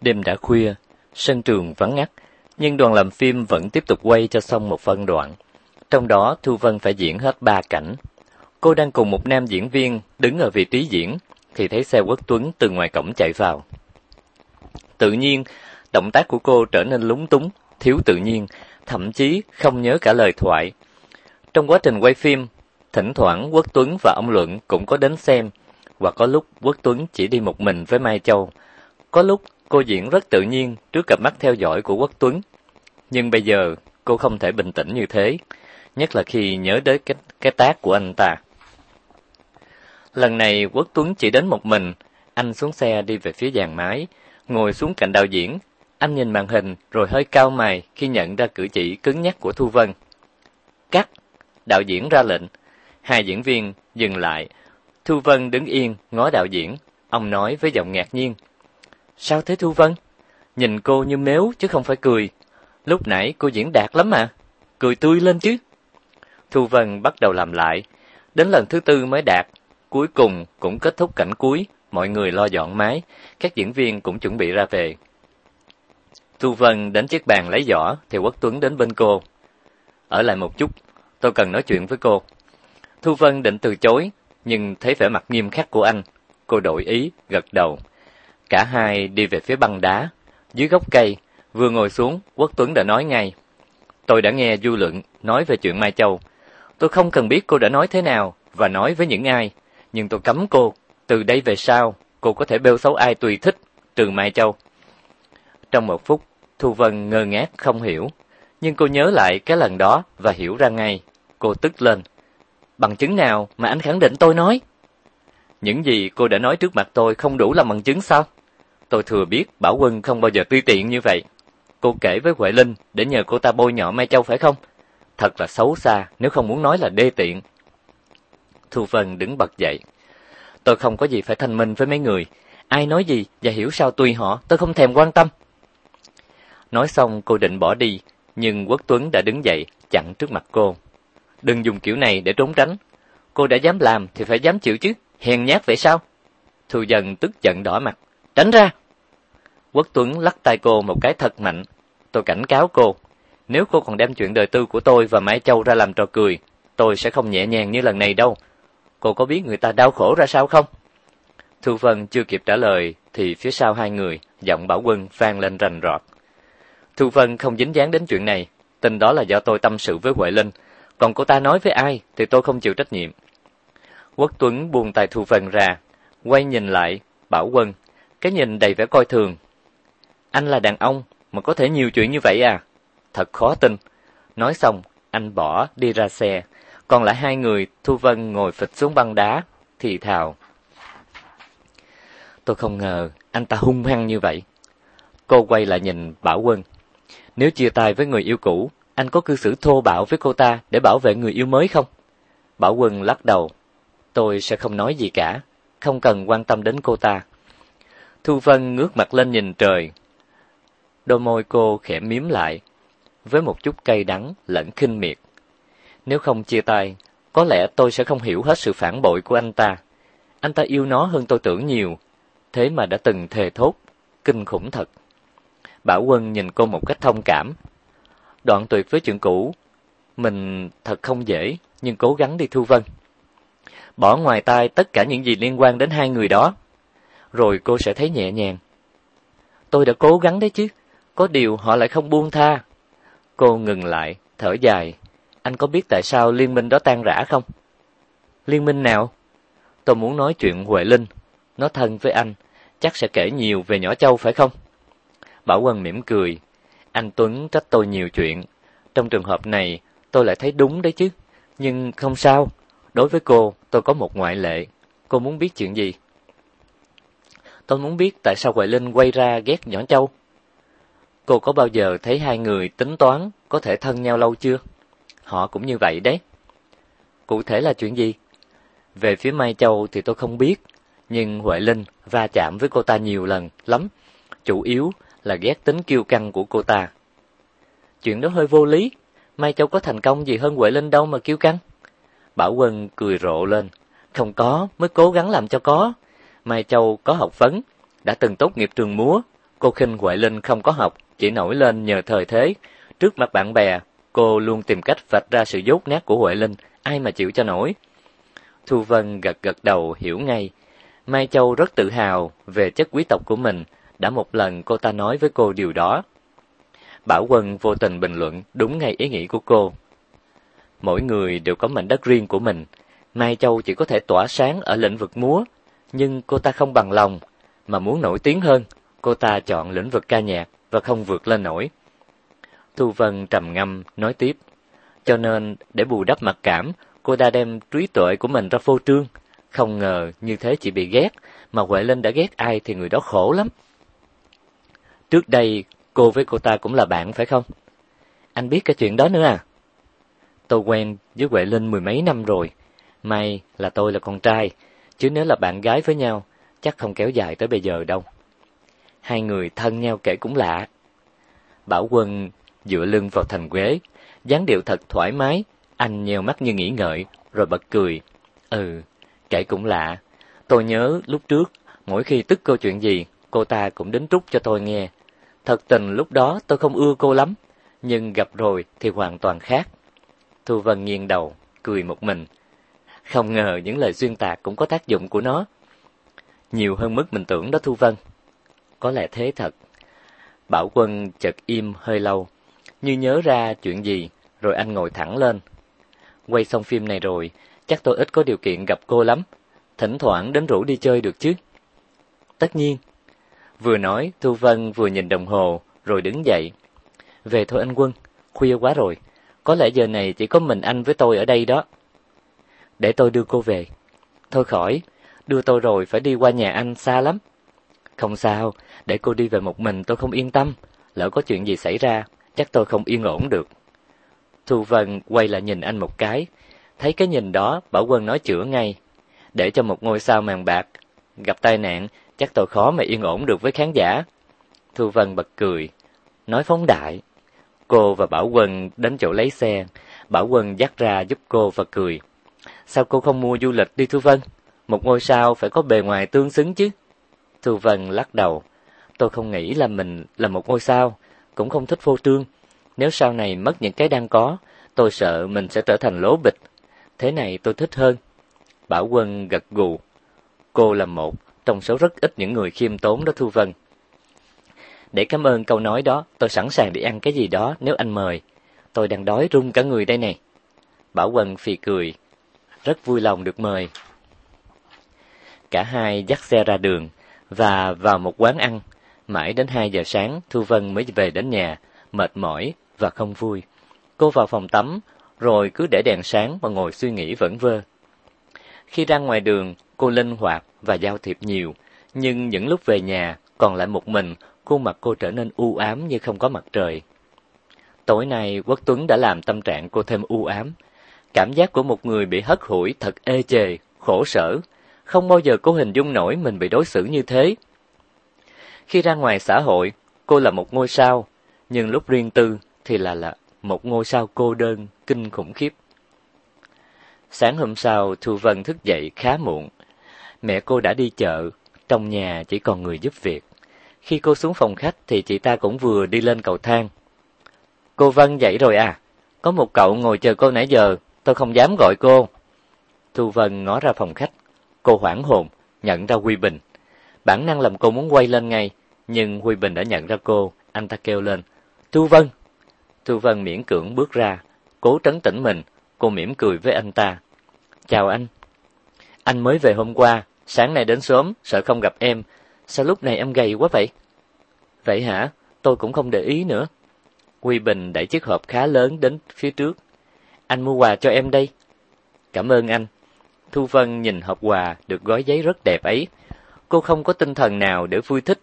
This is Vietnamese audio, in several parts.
Đêm đã khuya, sân trường vắng ngắt, nhưng đoàn làm phim vẫn tiếp tục quay cho xong một phân đoạn. Trong đó Thu Vân phải diễn hết ba cảnh. Cô đang cùng một nam diễn viên đứng ở vị trí diễn thì thấy xe Quốc Tuấn từ ngoài cổng chạy vào. Tự nhiên, động tác của cô trở nên lúng túng, thiếu tự nhiên, thậm chí không nhớ cả lời thoại. Trong quá trình quay phim, thỉnh thoảng Quốc Tuấn và ông Luận cũng có đến xem, và có lúc Quốc Tuấn chỉ đi một mình với Mai Châu. Có lúc cô diễn rất tự nhiên trước cặp mắt theo dõi của Quốc Tuấn. Nhưng bây giờ, cô không thể bình tĩnh như thế, nhất là khi nhớ đến cái, cái tác của anh ta. Lần này Quốc Tuấn chỉ đến một mình, anh xuống xe đi về phía dàn máy, ngồi xuống cạnh đạo diễn. Anh nhìn màn hình rồi hơi cao mày khi nhận ra cử chỉ cứng nhắc của Thu Vân. Cắt! Đạo diễn ra lệnh. Hai diễn viên dừng lại. Thu Vân đứng yên, ngó đạo diễn. Ông nói với giọng ngạc nhiên. Sao thế Thu Vân? Nhìn cô như mếu chứ không phải cười. Lúc nãy cô diễn đạt lắm mà. Cười tươi lên chứ. Thu Vân bắt đầu làm lại. Đến lần thứ tư mới đạt. Cuối cùng cũng kết thúc cảnh cuối. Mọi người lo dọn máy. Các diễn viên cũng chuẩn bị ra về. Thu Vân đến chiếc bàn lấy giỏ thì Quốc Tuấn đến bên cô. Ở lại một chút, tôi cần nói chuyện với cô. Thu Vân định từ chối, nhưng thấy vẻ mặt nghiêm khắc của anh. Cô đổi ý, gật đầu. Cả hai đi về phía băng đá. Dưới gốc cây, vừa ngồi xuống, Quốc Tuấn đã nói ngay. Tôi đã nghe Du luận nói về chuyện Mai Châu. Tôi không cần biết cô đã nói thế nào và nói với những ai, nhưng tôi cấm cô, từ đây về sau, cô có thể bêu xấu ai tùy thích, trừ Mai Châu. Trong một phút, Thu Vân ngơ ngác không hiểu, nhưng cô nhớ lại cái lần đó và hiểu ra ngay. Cô tức lên. Bằng chứng nào mà anh khẳng định tôi nói? Những gì cô đã nói trước mặt tôi không đủ làm bằng chứng sao? Tôi thừa biết Bảo Quân không bao giờ tùy tiện như vậy. Cô kể với Huệ Linh để nhờ cô ta bôi nhọ Mai Châu phải không? Thật là xấu xa, nếu không muốn nói là đê tiện. Thu Vân đứng bật dậy. Tôi không có gì phải thanh minh với mấy người. Ai nói gì và hiểu sao tùy họ, tôi không thèm quan tâm. Nói xong cô định bỏ đi, nhưng Quốc Tuấn đã đứng dậy, chặn trước mặt cô. Đừng dùng kiểu này để trốn tránh. Cô đã dám làm thì phải dám chịu chứ, hèn nhát vậy sao? Thu dần tức giận đỏ mặt. Tránh ra! Quốc Tuấn lắc tay cô một cái thật mạnh. Tôi cảnh cáo cô, nếu cô còn đem chuyện đời tư của tôi và Mai Châu ra làm trò cười, tôi sẽ không nhẹ nhàng như lần này đâu. Cô có biết người ta đau khổ ra sao không? Thu Vân chưa kịp trả lời thì phía sau hai người, giọng Bảo Quân vang lên rành rọt. Thu Vân không dính dáng đến chuyện này, tin đó là do tôi tâm sự với Huệ Linh, còn cô ta nói với ai thì tôi không chịu trách nhiệm. Quốc Tuấn buông tay Thu Vân ra, quay nhìn lại, Bảo Quân, cái nhìn đầy vẻ coi thường. Anh là đàn ông mà có thể nhiều chuyện như vậy à? Thật khó tin. Nói xong, anh bỏ đi ra xe, còn lại hai người Thu Vân ngồi phịch xuống băng đá, thì thào. Tôi không ngờ anh ta hung hăng như vậy. Cô quay lại nhìn Bảo Quân. Nếu chia tay với người yêu cũ, anh có cư xử thô bạo với cô ta để bảo vệ người yêu mới không? Bảo Quân lắc đầu. Tôi sẽ không nói gì cả, không cần quan tâm đến cô ta. Thu Vân ngước mặt lên nhìn trời. Đôi môi cô khẽ miếm lại, với một chút cay đắng lẫn khinh miệt. Nếu không chia tay, có lẽ tôi sẽ không hiểu hết sự phản bội của anh ta. Anh ta yêu nó hơn tôi tưởng nhiều, thế mà đã từng thề thốt, kinh khủng thật. Bảo Quân nhìn cô một cách thông cảm. Đoạn tuyệt với chuyện cũ, mình thật không dễ, nhưng cố gắng đi Thu Vân. Bỏ ngoài tai tất cả những gì liên quan đến hai người đó, rồi cô sẽ thấy nhẹ nhàng. Tôi đã cố gắng đấy chứ, có điều họ lại không buông tha. Cô ngừng lại, thở dài. Anh có biết tại sao liên minh đó tan rã không? Liên minh nào? Tôi muốn nói chuyện Huệ Linh. Nó thân với anh, chắc sẽ kể nhiều về nhỏ Châu phải không? Bảo Quân mỉm cười. Anh Tuấn trách tôi nhiều chuyện. Trong trường hợp này, tôi lại thấy đúng đấy chứ. Nhưng không sao. Đối với cô, tôi có một ngoại lệ. Cô muốn biết chuyện gì? Tôi muốn biết tại sao Huệ Linh quay ra ghét nhỏ Châu. Cô có bao giờ thấy hai người tính toán có thể thân nhau lâu chưa? Họ cũng như vậy đấy. Cụ thể là chuyện gì? Về phía Mai Châu thì tôi không biết, nhưng Huệ Linh va chạm với cô ta nhiều lần lắm, chủ yếu là ghét tính kiêu căng của cô ta. Chuyện đó hơi vô lý, Mai Châu có thành công gì hơn Huệ Linh đâu mà kiêu căng. Bảo Quân cười rộ lên, không có, mới cố gắng làm cho có. Mai Châu có học vấn, đã từng tốt nghiệp trường múa, Cô khinh Huệ Linh không có học, chỉ nổi lên nhờ thời thế. Trước mặt bạn bè, cô luôn tìm cách vạch ra sự dốt nát của Huệ Linh, ai mà chịu cho nổi. Thu Vân gật gật đầu hiểu ngay. Mai Châu rất tự hào về chất quý tộc của mình, đã một lần cô ta nói với cô điều đó. Bảo Quân vô tình bình luận đúng ngay ý nghĩ của cô. Mỗi người đều có mảnh đất riêng của mình. Mai Châu chỉ có thể tỏa sáng ở lĩnh vực múa, nhưng cô ta không bằng lòng, mà muốn nổi tiếng hơn, cô ta chọn lĩnh vực ca nhạc và không vượt lên nổi. Thu Vân trầm ngâm nói tiếp, cho nên để bù đắp mặc cảm, cô ta đem trí tuệ của mình ra phô trương, không ngờ như thế chỉ bị ghét, mà Huệ Linh đã ghét ai thì người đó khổ lắm. Trước đây cô với cô ta cũng là bạn phải không? Anh biết cái chuyện đó nữa à? Tôi quen với Huệ Linh mười mấy năm rồi, may là tôi là con trai, chứ nếu là bạn gái với nhau, chắc không kéo dài tới bây giờ đâu. Hai người thân nhau kể cũng lạ. Bảo Quân dựa lưng vào thành ghế, dáng điệu thật thoải mái, anh nheo mắt như nghĩ ngợi, rồi bật cười. Ừ, kể cũng lạ. Tôi nhớ lúc trước, mỗi khi tức câu chuyện gì, cô ta cũng đến trút cho tôi nghe. Thật tình lúc đó tôi không ưa cô lắm, nhưng gặp rồi thì hoàn toàn khác. Thu Vân nghiêng đầu, cười một mình. Không ngờ những lời xuyên tạc cũng có tác dụng của nó. Nhiều hơn mức mình tưởng đó Thu Vân. Có lẽ thế thật. Bảo Quân chợt im hơi lâu, như nhớ ra chuyện gì, rồi anh ngồi thẳng lên. Quay xong phim này rồi, chắc tôi ít có điều kiện gặp cô lắm. Thỉnh thoảng đến rủ đi chơi được chứ? Tất nhiên. Vừa nói, Thu Vân vừa nhìn đồng hồ, rồi đứng dậy. Về thôi anh Quân, khuya quá rồi. Có lẽ giờ này chỉ có mình anh với tôi ở đây đó. Để tôi đưa cô về. Thôi khỏi, đưa tôi rồi phải đi qua nhà anh xa lắm. Không sao, để cô đi về một mình tôi không yên tâm. Lỡ có chuyện gì xảy ra, chắc tôi không yên ổn được. Thu Vân quay lại nhìn anh một cái. Thấy cái nhìn đó, Bảo Quân nói chữa ngay. Để cho một ngôi sao màn bạc gặp tai nạn, chắc tôi khó mà yên ổn được với khán giả. Thu Vân bật cười, nói phóng đại. Cô và Bảo Quân đến chỗ lấy xe, Bảo Quân dắt ra giúp cô và cười. Sao cô không mua du lịch đi Thu Vân? Một ngôi sao phải có bề ngoài tương xứng chứ. Thu Vân lắc đầu. Tôi không nghĩ là mình là một ngôi sao, cũng không thích phô trương. Nếu sau này mất những cái đang có, tôi sợ mình sẽ trở thành lố bịch. Thế này tôi thích hơn. Bảo Quân gật gù. Cô là một trong số rất ít những người khiêm tốn đó Thu Vân. Để cảm ơn câu nói đó, tôi sẵn sàng đi ăn cái gì đó nếu anh mời. Tôi đang đói run cả người đây này. Bảo Quân phì cười, rất vui lòng được mời. Cả hai dắt xe ra đường và vào một quán ăn. Mãi đến 2 giờ sáng, Thu Vân mới về đến nhà, mệt mỏi và không vui. Cô vào phòng tắm, rồi cứ để đèn sáng và ngồi suy nghĩ vẩn vơ. Khi ra ngoài đường, cô linh hoạt và giao thiệp nhiều, nhưng những lúc về nhà, còn lại một mình, khuôn mặt cô trở nên u ám như không có mặt trời. Tối nay, Quốc Tuấn đã làm tâm trạng cô thêm u ám. Cảm giác của một người bị hất hủi thật ê chề, khổ sở, không bao giờ cô hình dung nổi mình bị đối xử như thế. Khi ra ngoài xã hội, cô là một ngôi sao, nhưng lúc riêng tư thì là là một ngôi sao cô đơn, kinh khủng khiếp. Sáng hôm sau, Thu Vân thức dậy khá muộn. Mẹ cô đã đi chợ, trong nhà chỉ còn người giúp việc. Khi cô xuống phòng khách thì chị ta cũng vừa đi lên cầu thang. Cô Vân dậy rồi à? Có một cậu ngồi chờ cô nãy giờ, tôi không dám gọi cô. Thu Vân ngó ra phòng khách. Cô hoảng hồn, nhận ra Huy Bình. Bản năng làm cô muốn quay lên ngay, nhưng Huy Bình đã nhận ra cô, anh ta kêu lên. Thu Vân! Thu Vân miễn cưỡng bước ra, cố trấn tĩnh mình, cô mỉm cười với anh ta. Chào anh. Anh mới về hôm qua, sáng nay đến sớm, sợ không gặp em. Sao lúc này em gầy quá vậy? Vậy hả? Tôi cũng không để ý nữa. Huy Bình đẩy chiếc hộp khá lớn đến phía trước. Anh mua quà cho em đây. Cảm ơn anh. Thu Vân nhìn hộp quà được gói giấy rất đẹp ấy. Cô không có tinh thần nào để vui thích,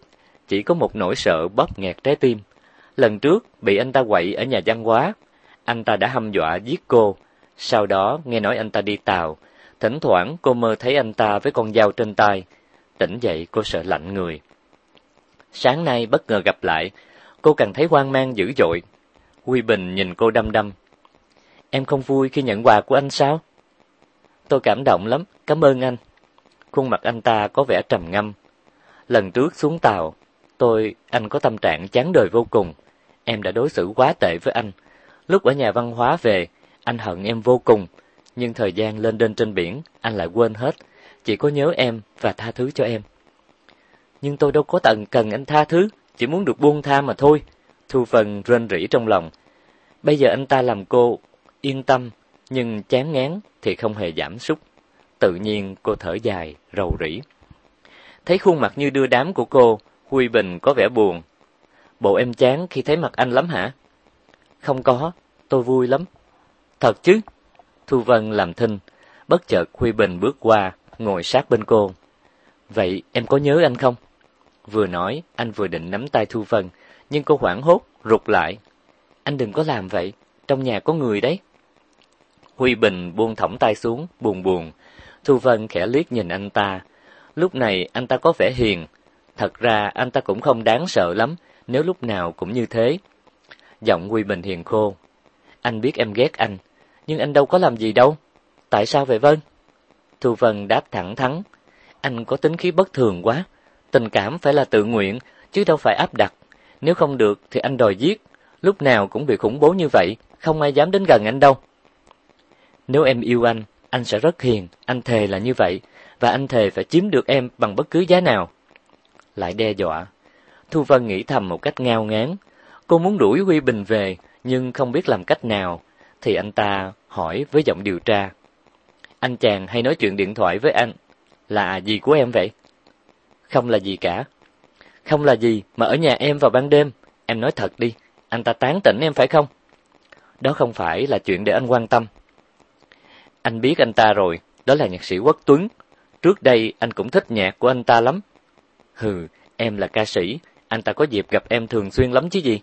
chỉ có một nỗi sợ bóp nghẹt trái tim. Lần trước bị anh ta quậy ở nhà văn hóa, anh ta đã hăm dọa giết cô. Sau đó nghe nói anh ta đi tàu, thỉnh thoảng cô mơ thấy anh ta với con dao trên tay. Tỉnh dậy cô sợ lạnh người. Sáng nay bất ngờ gặp lại, cô càng thấy hoang mang dữ dội. Huy Bình nhìn cô đăm đăm. Em không vui khi nhận quà của anh sao? Tôi cảm động lắm, cảm ơn anh. Khuôn mặt anh ta có vẻ trầm ngâm. Lần trước xuống tàu, Tôi, anh có tâm trạng chán đời vô cùng. Em đã đối xử quá tệ với anh. Lúc ở nhà văn hóa về, anh hận em vô cùng. Nhưng thời gian lên đên trên biển, anh lại quên hết. Chỉ có nhớ em và tha thứ cho em. Nhưng tôi đâu có tận cần anh tha thứ, chỉ muốn được buông tha mà thôi. Thu Vân rên rỉ trong lòng. Bây giờ anh ta làm cô yên tâm, nhưng chán ngán thì không hề giảm sút. Tự nhiên cô thở dài, rầu rĩ. Thấy khuôn mặt như đưa đám của cô, Huy Bình có vẻ buồn. Bộ em chán khi thấy mặt anh lắm hả? Không có, tôi vui lắm. Thật chứ? Thu Vân làm thinh, bất chợt Huy Bình bước qua, ngồi sát bên cô. Vậy em có nhớ anh không? Vừa nói, anh vừa định nắm tay Thu Vân, nhưng cô hoảng hốt, rụt lại. Anh đừng có làm vậy, trong nhà có người đấy. Huy Bình buông thõng tay xuống, buồn buồn. Thu Vân khẽ liếc nhìn anh ta. Lúc này anh ta có vẻ hiền. Thật ra anh ta cũng không đáng sợ lắm, nếu lúc nào cũng như thế. Giọng Huy Bình hiền khô. Anh biết em ghét anh, nhưng anh đâu có làm gì đâu. Tại sao vậy Vân? Thu Vân đáp thẳng thắn. Anh có tính khí bất thường quá. Tình cảm phải là tự nguyện, chứ đâu phải áp đặt. Nếu không được thì anh đòi giết. Lúc nào cũng bị khủng bố như vậy, không ai dám đến gần anh đâu. Nếu em yêu anh, anh sẽ rất hiền, anh thề là như vậy, và anh thề phải chiếm được em bằng bất cứ giá nào. Lại đe dọa. Thu Vân nghĩ thầm một cách ngao ngán. Cô muốn đuổi Huy Bình về, nhưng không biết làm cách nào, thì anh ta hỏi với giọng điều tra. Anh chàng hay nói chuyện điện thoại với anh, là gì của em vậy? Không là gì cả. Không là gì, mà ở nhà em vào ban đêm, em nói thật đi, anh ta tán tỉnh em phải không? Đó không phải là chuyện để anh quan tâm. Anh biết anh ta rồi, đó là nhạc sĩ Quốc Tuấn. Trước đây anh cũng thích nhạc của anh ta lắm. Hừ, em là ca sĩ, anh ta có dịp gặp em thường xuyên lắm chứ gì.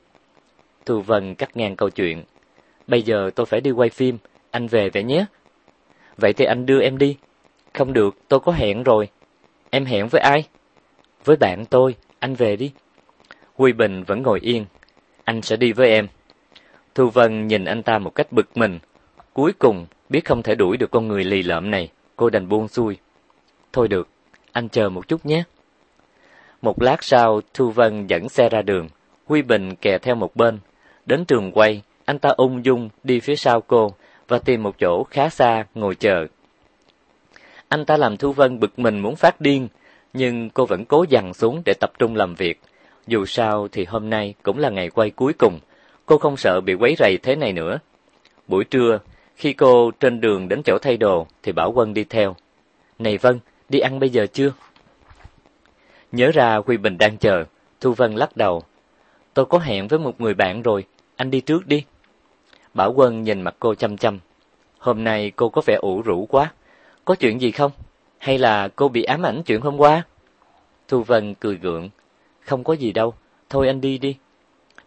Thu Vân cắt ngang câu chuyện. Bây giờ tôi phải đi quay phim, anh về vậy nhé. Vậy thì anh đưa em đi. Không được, tôi có hẹn rồi. Em hẹn với ai? Với bạn tôi, anh về đi. Huy Bình vẫn ngồi yên. Anh sẽ đi với em. Thu Vân nhìn anh ta một cách bực mình. Cuối cùng, biết không thể đuổi được con người lì lợm này, cô đành buông xuôi. Thôi được, anh chờ một chút nhé. Một lát sau, Thu Vân dẫn xe ra đường. Huy Bình kè theo một bên. Đến trường quay, anh ta ung dung đi phía sau cô và tìm một chỗ khá xa ngồi chờ. Anh ta làm Thu Vân bực mình muốn phát điên, nhưng cô vẫn cố dằn xuống để tập trung làm việc. Dù sao thì hôm nay cũng là ngày quay cuối cùng, cô không sợ bị quấy rầy thế này nữa. Buổi trưa, khi cô trên đường đến chỗ thay đồ thì Bảo Quân đi theo. "Này Vân, đi ăn bây giờ chưa?" Nhớ ra Huy Bình đang chờ, Thu Vân lắc đầu. "Tôi có hẹn với một người bạn rồi, anh đi trước đi." Bảo Quân nhìn mặt cô chăm chăm. Hôm nay cô có vẻ ủ rũ quá. Có chuyện gì không? Hay là cô bị ám ảnh chuyện hôm qua? Thu Vân cười gượng. Không có gì đâu, thôi anh đi đi.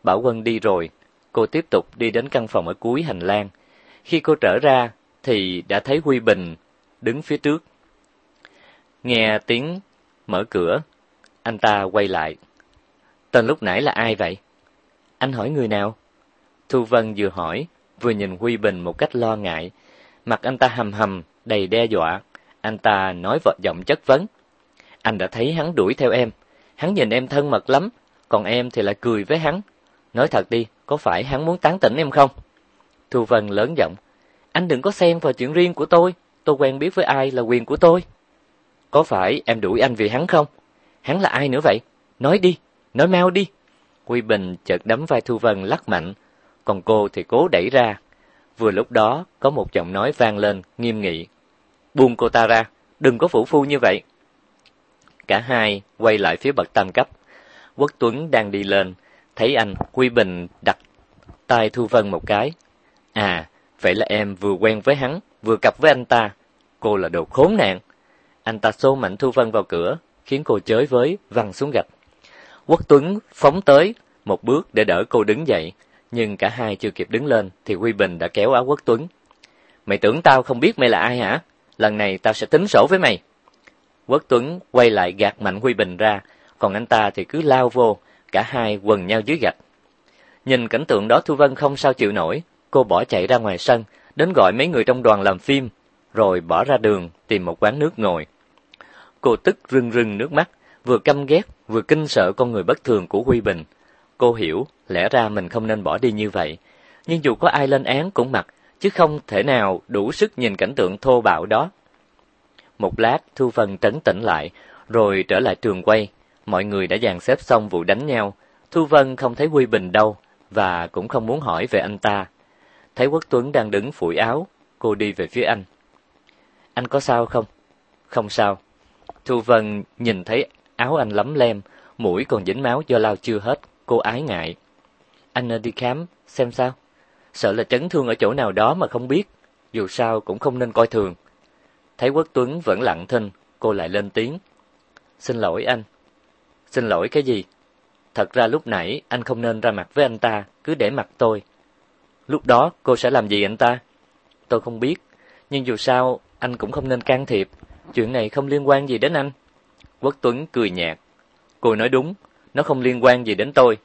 Bảo Quân đi rồi, cô tiếp tục đi đến căn phòng ở cuối hành lang. Khi cô trở ra thì đã thấy Huy Bình đứng phía trước. Nghe tiếng mở cửa, anh ta quay lại. Tên lúc nãy là ai vậy? Anh hỏi người nào? Thu Vân vừa hỏi, vừa nhìn Huy Bình một cách lo ngại. Mặt anh ta hầm hầm, đầy đe dọa. Anh ta nói vợ giọng chất vấn. Anh đã thấy hắn đuổi theo em. Hắn nhìn em thân mật lắm, còn em thì lại cười với hắn. Nói thật đi, có phải hắn muốn tán tỉnh em không? Thu Vân lớn giọng. Anh đừng có xen vào chuyện riêng của tôi. Tôi quen biết với ai là quyền của tôi. Có phải em đuổi anh vì hắn không? Hắn là ai nữa vậy? Nói đi, nói mau đi. Quy Bình chợt đấm vai Thu Vân lắc mạnh, còn cô thì cố đẩy ra. Vừa lúc đó, có một giọng nói vang lên, nghiêm nghị. Buông cô ta ra, đừng có phủ phu như vậy. Cả hai quay lại phía bậc tam cấp. Quốc Tuấn đang đi lên, thấy anh, Quy Bình đặt tay Thu Vân một cái. À, vậy là em vừa quen với hắn, vừa cặp với anh ta. Cô là đồ khốn nạn. Anh ta xô mạnh Thu Vân vào cửa, khiến cô chới với, văng xuống gạch. Quốc Tuấn phóng tới, một bước để đỡ cô đứng dậy, nhưng cả hai chưa kịp đứng lên thì huy Bình đã kéo áo Quốc Tuấn. Mày tưởng tao không biết mày là ai hả? Lần này tao sẽ tính sổ với mày. Quốc Tuấn quay lại gạt mạnh Huy Bình ra, còn anh ta thì cứ lao vô, cả hai quần nhau dưới gạch. Nhìn cảnh tượng đó Thu Vân không sao chịu nổi, cô bỏ chạy ra ngoài sân, đến gọi mấy người trong đoàn làm phim, rồi bỏ ra đường tìm một quán nước ngồi. Cô tức rưng rưng nước mắt, vừa căm ghét, vừa kinh sợ con người bất thường của Huy Bình. Cô hiểu, lẽ ra mình không nên bỏ đi như vậy, nhưng dù có ai lên án cũng mặc, chứ không thể nào đủ sức nhìn cảnh tượng thô bạo đó. Một lát, Thu Vân trấn tĩnh lại, rồi trở lại trường quay. Mọi người đã dàn xếp xong vụ đánh nhau. Thu Vân không thấy Huy Bình đâu, và cũng không muốn hỏi về anh ta. Thấy Quốc Tuấn đang đứng phủi áo, cô đi về phía anh. Anh có sao không? Không sao. Thu Vân nhìn thấy áo anh lấm lem, mũi còn dính máu do lao chưa hết, cô ái ngại. Anh đi khám, xem sao? Sợ là chấn thương ở chỗ nào đó mà không biết, dù sao cũng không nên coi thường. Thấy Quốc Tuấn vẫn lặng thinh, cô lại lên tiếng. Xin lỗi anh. Xin lỗi cái gì? Thật ra lúc nãy anh không nên ra mặt với anh ta, cứ để mặt tôi. Lúc đó cô sẽ làm gì anh ta? Tôi không biết, nhưng dù sao anh cũng không nên can thiệp, chuyện này không liên quan gì đến anh. Quốc Tuấn cười nhạt. Cô nói đúng, nó không liên quan gì đến tôi.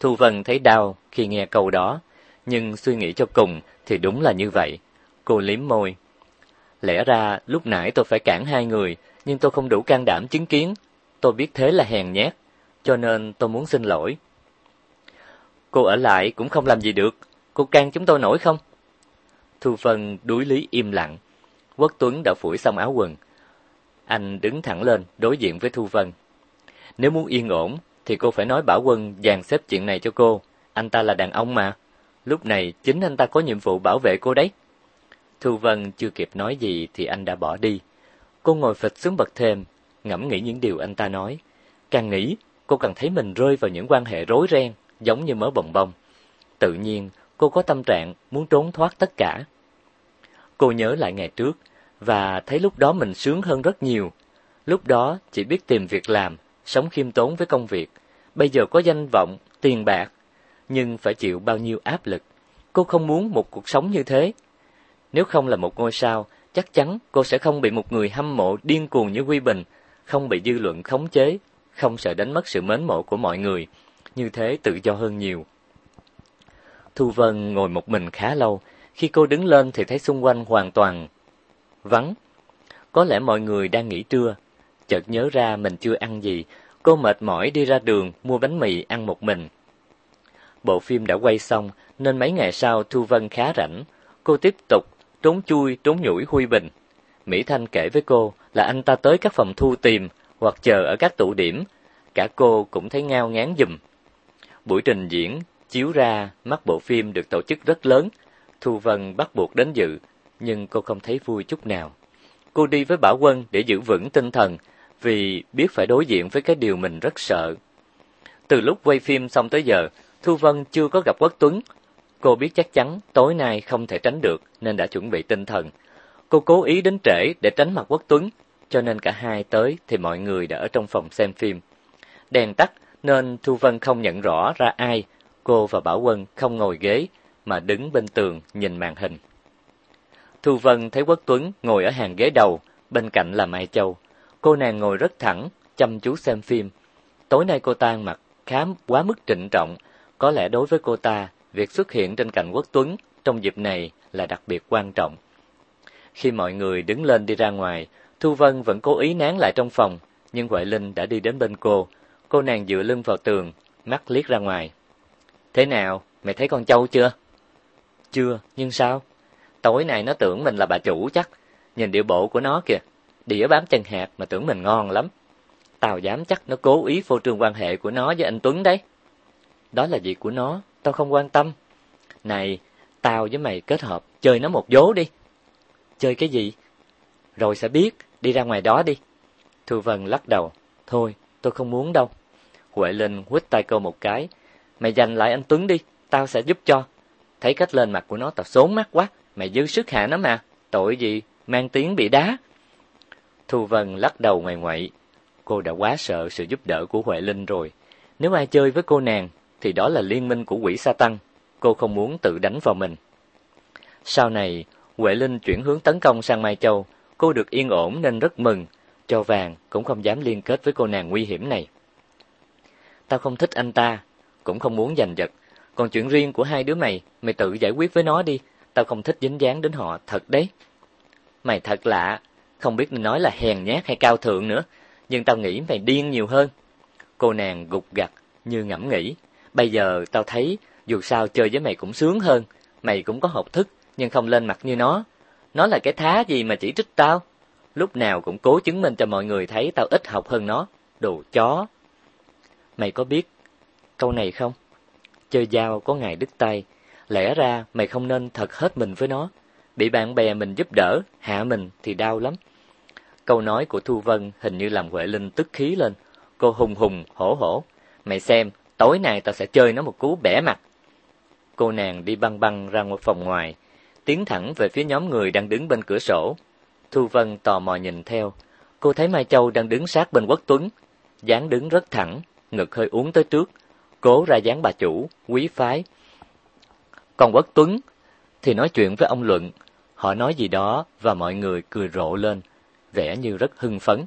Thu Vân thấy đau khi nghe câu đó, nhưng suy nghĩ cho cùng thì đúng là như vậy. Cô liếm môi. Lẽ ra lúc nãy tôi phải cản hai người, nhưng tôi không đủ can đảm chứng kiến. Tôi biết thế là hèn nhát, cho nên tôi muốn xin lỗi. Cô ở lại cũng không làm gì được, cô can chúng tôi nổi không? Thu Vân đuối lý im lặng. Quốc Tuấn đã phủi xong áo quần. Anh đứng thẳng lên, đối diện với Thu Vân. Nếu muốn yên ổn, thì cô phải nói Bảo Quân dàn xếp chuyện này cho cô. Anh ta là đàn ông mà. Lúc này chính anh ta có nhiệm vụ bảo vệ cô đấy. Thu Vân chưa kịp nói gì thì anh đã bỏ đi. Cô ngồi phịch xuống bậc thềm, ngẫm nghĩ những điều anh ta nói. Càng nghĩ, cô càng thấy mình rơi vào những quan hệ rối ren, giống như mớ bồng bông. Tự nhiên, cô có tâm trạng muốn trốn thoát tất cả. Cô nhớ lại ngày trước, và thấy lúc đó mình sướng hơn rất nhiều. Lúc đó chỉ biết tìm việc làm, sống khiêm tốn với công việc. Bây giờ có danh vọng, tiền bạc, nhưng phải chịu bao nhiêu áp lực. Cô không muốn một cuộc sống như thế. Nếu không là một ngôi sao, chắc chắn cô sẽ không bị một người hâm mộ điên cuồng như quy Bình, không bị dư luận khống chế, không sợ đánh mất sự mến mộ của mọi người. Như thế tự do hơn nhiều. Thu Vân ngồi một mình khá lâu, khi cô đứng lên thì thấy xung quanh hoàn toàn vắng. Có lẽ mọi người đang nghỉ trưa. Chợt nhớ ra mình chưa ăn gì, cô mệt mỏi đi ra đường mua bánh mì ăn một mình. Bộ phim đã quay xong nên mấy ngày sau Thu Vân khá rảnh, cô tiếp tục trốn chui trốn nhủi Huy Bình. Mỹ Thanh kể với cô là anh ta tới các phòng thu tìm hoặc chờ ở các tụ điểm, cả cô cũng thấy ngao ngán giùm. Buổi trình diễn chiếu ra mắt bộ phim được tổ chức rất lớn, Thu Vân bắt buộc đến dự, nhưng cô không thấy vui chút nào. Cô đi với Bảo Quân để giữ vững tinh thần, vì biết phải đối diện với cái điều mình rất sợ. Từ lúc quay phim xong tới giờ, Thu Vân chưa có gặp Quốc Tuấn. Cô biết chắc chắn tối nay không thể tránh được nên đã chuẩn bị tinh thần. Cô cố ý đến trễ để tránh mặt Quốc Tuấn, cho nên cả hai tới thì mọi người đã ở trong phòng xem phim. Đèn tắt nên Thu Vân không nhận rõ ra ai. Cô và Bảo Quân không ngồi ghế mà đứng bên tường nhìn màn hình. Thu Vân thấy Quốc Tuấn ngồi ở hàng ghế đầu, bên cạnh là Mai Châu. Cô nàng ngồi rất thẳng, chăm chú xem phim. Tối nay cô ta mặc khá quá mức trịnh trọng, có lẽ đối với cô ta, việc xuất hiện trên cạnh Quốc Tuấn trong dịp này là đặc biệt quan trọng. Khi mọi người đứng lên đi ra ngoài, Thu Vân vẫn cố ý nán lại trong phòng, nhưng Huệ Linh đã đi đến bên cô. Cô nàng dựa lưng vào tường, mắt liếc ra ngoài. Thế nào, mày thấy con trâu chưa? Chưa, nhưng sao? Tối nay nó tưởng mình là bà chủ chắc, nhìn điệu bộ của nó kìa, đĩa bám chân hạt mà tưởng mình ngon lắm. Tao dám chắc nó cố ý phô trương quan hệ của nó với anh Tuấn đấy. Đó là việc của nó, tao không quan tâm. Này, tao với mày kết hợp, chơi nó một vố đi. Chơi cái gì? Rồi sẽ biết, đi ra ngoài đó đi. Thu Vân lắc đầu, thôi, tôi không muốn đâu. Huệ Linh quýt tay cô một cái, mày giành lại anh Tuấn đi, tao sẽ giúp cho. Thấy cách lên mặt của nó tao sốn mắt quá, mày dư sức hạ nó mà, tội gì, mang tiếng bị đá. Thu Vân lắc đầu ngoài ngoại, cô đã quá sợ sự giúp đỡ của Huệ Linh rồi. Nếu ai chơi với cô nàng, thì đó là liên minh của quỷ sa tăng, cô không muốn tự đánh vào mình. Sau này, Huệ Linh chuyển hướng tấn công sang Mai Châu, cô được yên ổn nên rất mừng, cho vàng cũng không dám liên kết với cô nàng nguy hiểm này. Tao không thích anh ta, cũng không muốn giành giật, còn chuyện riêng của hai đứa mày, mày tự giải quyết với nó đi, tao không thích dính dáng đến họ, thật đấy. Mày thật lạ, không biết nên nói là hèn nhát hay cao thượng nữa, nhưng tao nghĩ mày điên nhiều hơn. Cô nàng gục gặt như ngẫm nghĩ, bây giờ tao thấy dù sao chơi với mày cũng sướng hơn, mày cũng có học thức nhưng không lên mặt như nó. Nó là cái thá gì mà chỉ trích tao? Lúc nào cũng cố chứng minh cho mọi người thấy tao ít học hơn nó, đồ chó. Mày có biết câu này không? Chơi dao có ngày đứt tay, lẽ ra mày không nên thật hết mình với nó. Bị bạn bè mình giúp đỡ, hạ mình thì đau lắm. Câu nói của Thu Vân hình như làm Huệ Linh tức khí lên. Cô hùng hùng, hổ hổ. Mày xem, tối nay tao sẽ chơi nó một cú bẻ mặt. Cô nàng đi băng băng ra một phòng ngoài, tiến thẳng về phía nhóm người đang đứng bên cửa sổ. Thu Vân tò mò nhìn theo. Cô thấy Mai Châu đang đứng sát bên Quốc Tuấn, dáng đứng rất thẳng, ngực hơi uốn tới trước, cố ra dáng bà chủ, quý phái. Còn Quốc Tuấn thì nói chuyện với ông Luận, họ nói gì đó và mọi người cười rộ lên, vẻ như rất hưng phấn.